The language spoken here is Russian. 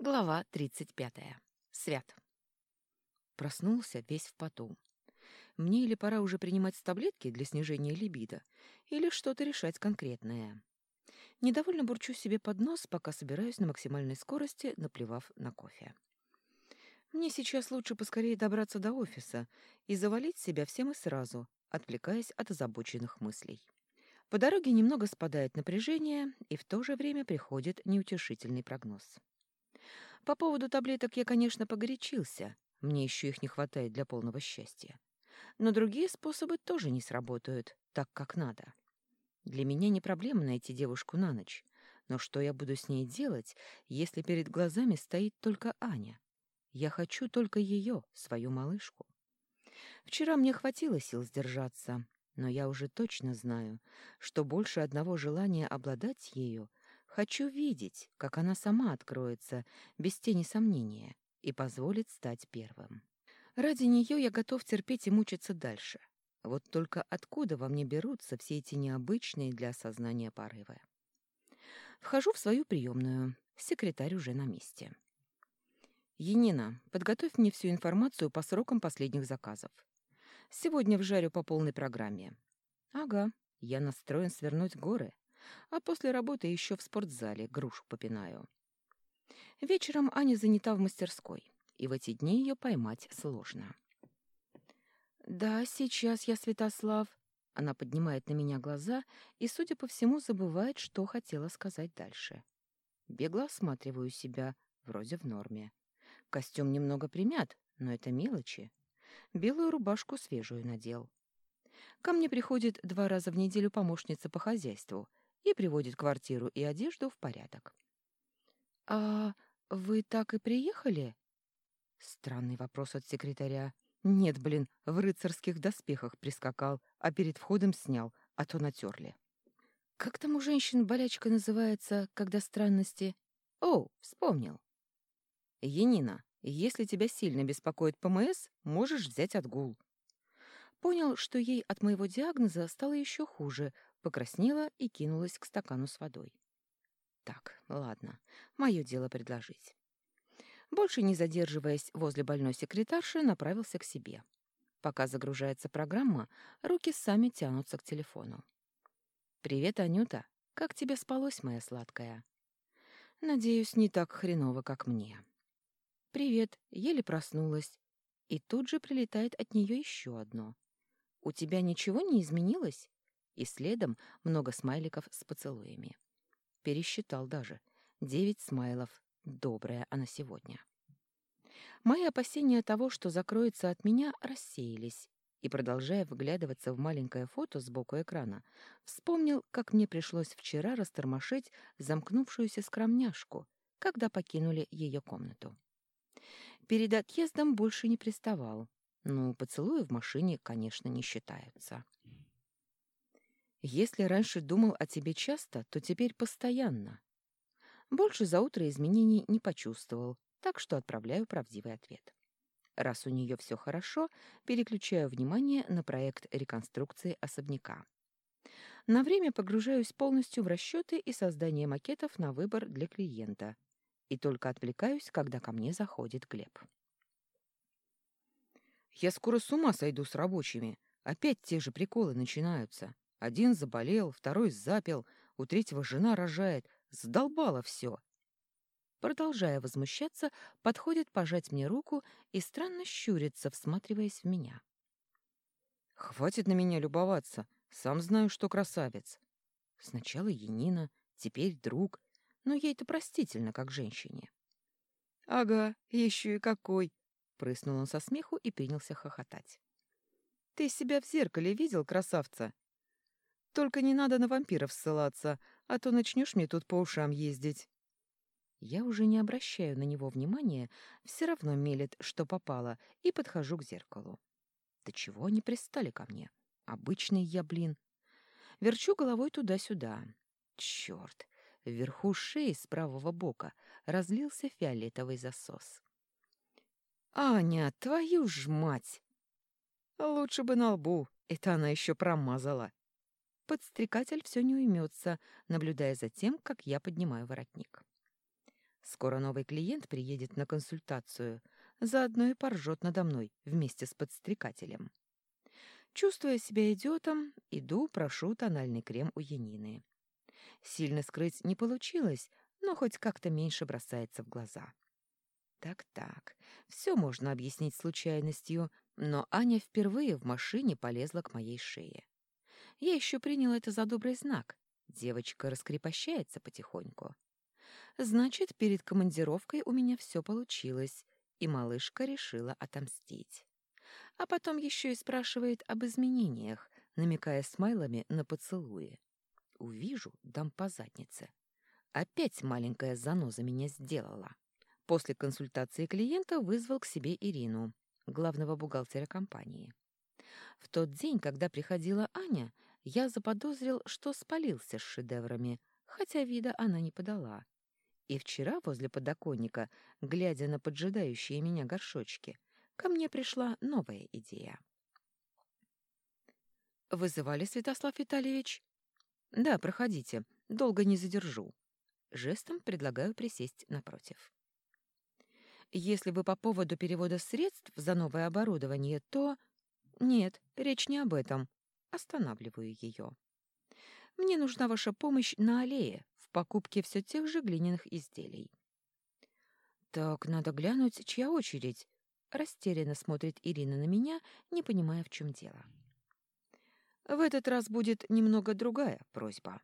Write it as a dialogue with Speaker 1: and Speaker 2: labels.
Speaker 1: Глава 35. Свят. Проснулся весь в поту. Мне или пора уже принимать таблетки для снижения либидо, или что-то решать конкретное. Недовольно бурчу себе под нос, пока собираюсь на максимальной скорости, наплевав на кофе. Мне сейчас лучше поскорее добраться до офиса и завалить себя всем и сразу, отвлекаясь от озабоченных мыслей. По дороге немного спадает напряжение, и в то же время приходит неутешительный прогноз. По поводу таблеток я, конечно, погорячился. Мне еще их не хватает для полного счастья. Но другие способы тоже не сработают так, как надо. Для меня не проблема найти девушку на ночь. Но что я буду с ней делать, если перед глазами стоит только Аня? Я хочу только ее, свою малышку. Вчера мне хватило сил сдержаться, но я уже точно знаю, что больше одного желания обладать ею Хочу видеть, как она сама откроется, без тени сомнения, и позволит стать первым. Ради нее я готов терпеть и мучиться дальше. Вот только откуда во мне берутся все эти необычные для осознания порывы? Вхожу в свою приемную. Секретарь уже на месте. «Енина, подготовь мне всю информацию по срокам последних заказов. Сегодня вжарю по полной программе». «Ага, я настроен свернуть горы а после работы еще в спортзале грушу попинаю. Вечером Аня занята в мастерской, и в эти дни ее поймать сложно. «Да, сейчас я, Святослав». Она поднимает на меня глаза и, судя по всему, забывает, что хотела сказать дальше. Бегло осматриваю себя, вроде в норме. Костюм немного примят, но это мелочи. Белую рубашку свежую надел. Ко мне приходит два раза в неделю помощница по хозяйству, и приводит квартиру и одежду в порядок. «А вы так и приехали?» Странный вопрос от секретаря. «Нет, блин, в рыцарских доспехах прискакал, а перед входом снял, а то натерли». «Как там у женщин болячка называется, когда странности?» «О, вспомнил». «Енина, если тебя сильно беспокоит ПМС, можешь взять отгул». Понял, что ей от моего диагноза стало еще хуже, покраснела и кинулась к стакану с водой. Так, ладно, мое дело предложить. Больше не задерживаясь возле больной секретарши, направился к себе. Пока загружается программа, руки сами тянутся к телефону. «Привет, Анюта. Как тебе спалось, моя сладкая?» «Надеюсь, не так хреново, как мне». «Привет. Еле проснулась». И тут же прилетает от нее еще одно. «У тебя ничего не изменилось?» И следом много смайликов с поцелуями. Пересчитал даже. Девять смайлов. Добрая она сегодня. Мои опасения того, что закроется от меня, рассеялись, и, продолжая вглядываться в маленькое фото сбоку экрана, вспомнил, как мне пришлось вчера растормошить замкнувшуюся скромняшку, когда покинули ее комнату. Перед отъездом больше не приставал. Ну, поцелуи в машине, конечно, не считаются. Если раньше думал о тебе часто, то теперь постоянно. Больше за утро изменений не почувствовал, так что отправляю правдивый ответ. Раз у нее все хорошо, переключаю внимание на проект реконструкции особняка. На время погружаюсь полностью в расчеты и создание макетов на выбор для клиента. И только отвлекаюсь, когда ко мне заходит Глеб. «Я скоро с ума сойду с рабочими. Опять те же приколы начинаются. Один заболел, второй запил, у третьего жена рожает. Сдолбало все. Продолжая возмущаться, подходит пожать мне руку и странно щурится, всматриваясь в меня. «Хватит на меня любоваться. Сам знаю, что красавец. Сначала Янина, теперь друг, но ей-то простительно, как женщине». «Ага, еще и какой!» — прыснул он со смеху и принялся хохотать. «Ты себя в зеркале видел, красавца? Только не надо на вампиров ссылаться, а то начнешь мне тут по ушам ездить. Я уже не обращаю на него внимания, все равно мелет, что попало, и подхожу к зеркалу. Да чего они пристали ко мне? Обычный я, блин. Верчу головой туда-сюда. Черт! Вверху шеи с правого бока разлился фиолетовый засос. «Аня, твою ж мать!» «Лучше бы на лбу, это она еще промазала. Подстрекатель все не уймется, наблюдая за тем, как я поднимаю воротник. Скоро новый клиент приедет на консультацию, заодно и поржет надо мной вместе с подстрекателем. Чувствуя себя идиотом, иду, прошу тональный крем у Янины. Сильно скрыть не получилось, но хоть как-то меньше бросается в глаза. Так-так, все можно объяснить случайностью, но Аня впервые в машине полезла к моей шее. Я еще принял это за добрый знак. Девочка раскрепощается потихоньку. Значит, перед командировкой у меня все получилось, и малышка решила отомстить. А потом еще и спрашивает об изменениях, намекая смайлами на поцелуи. Увижу, дам по заднице. Опять маленькая заноза меня сделала. После консультации клиента вызвал к себе Ирину, главного бухгалтера компании. В тот день, когда приходила Аня, я заподозрил, что спалился с шедеврами, хотя вида она не подала. И вчера возле подоконника, глядя на поджидающие меня горшочки, ко мне пришла новая идея. «Вызывали, Святослав Витальевич?» «Да, проходите. Долго не задержу». Жестом предлагаю присесть напротив. Если вы по поводу перевода средств за новое оборудование, то... Нет, речь не об этом. Останавливаю ее. Мне нужна ваша помощь на аллее в покупке все тех же глиняных изделий. Так, надо глянуть, чья очередь. Растерянно смотрит Ирина на меня, не понимая, в чем дело. В этот раз будет немного другая просьба.